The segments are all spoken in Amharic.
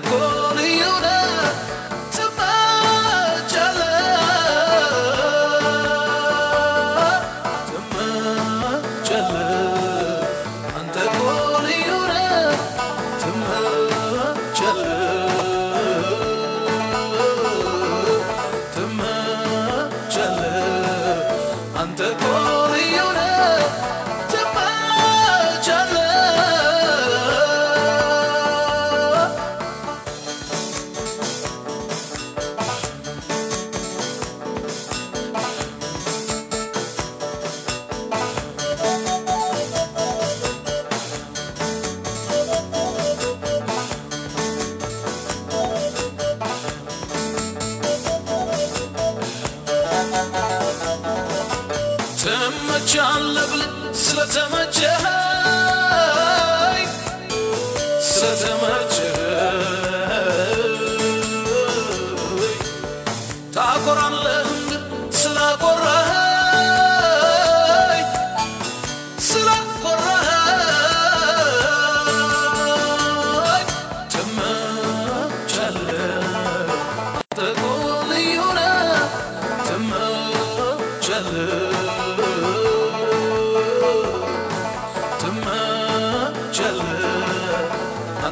go canlı bil sılatama çay Sılatama çay Ta koranlığında sıla koray Sıla koray Tema çalı Ta koranlığında sıla koray Tema çalı Oh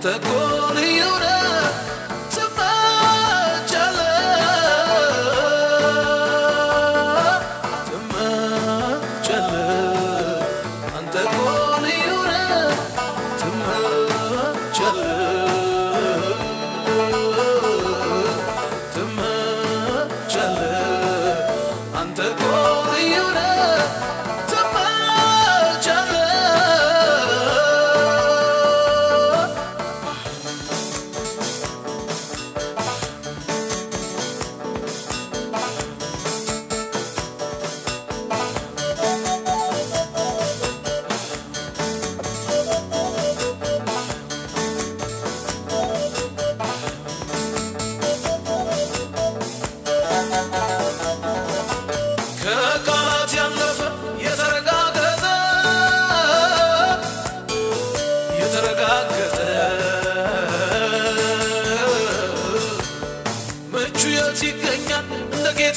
tentacoli, you know.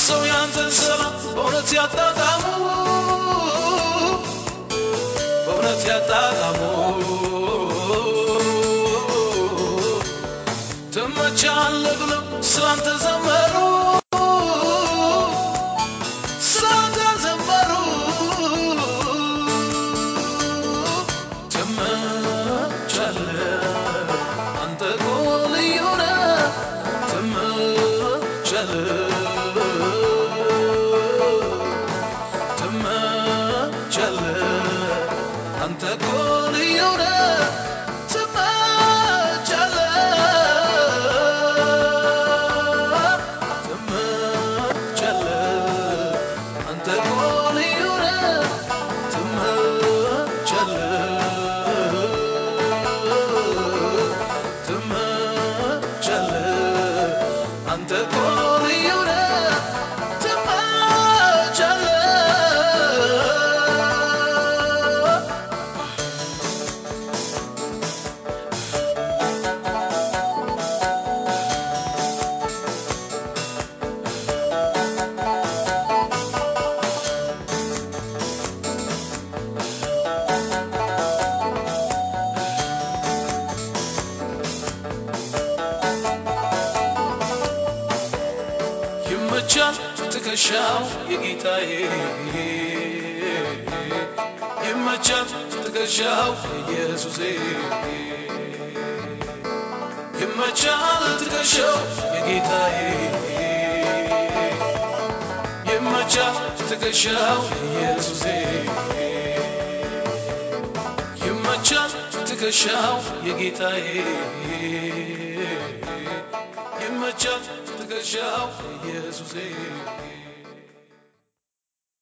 ሰው ያንተን ስራ በእውነት ያጣጣሙ በእውነት ያጣጣሙ። ትመቻለህ ብለው ስላንተ ዘመሩ። أن تكون يرى تمام ትከሻው የጌታዬ ይመቻል ትከሻው የኢየሱሴ ይመቻል ትከሻው የጌታዬ ይመቻል ትከሻው የኢየሱሴ ይመቻል ትከሻው የጌታዬ ይመቻል ትከሻው የኢየሱሴ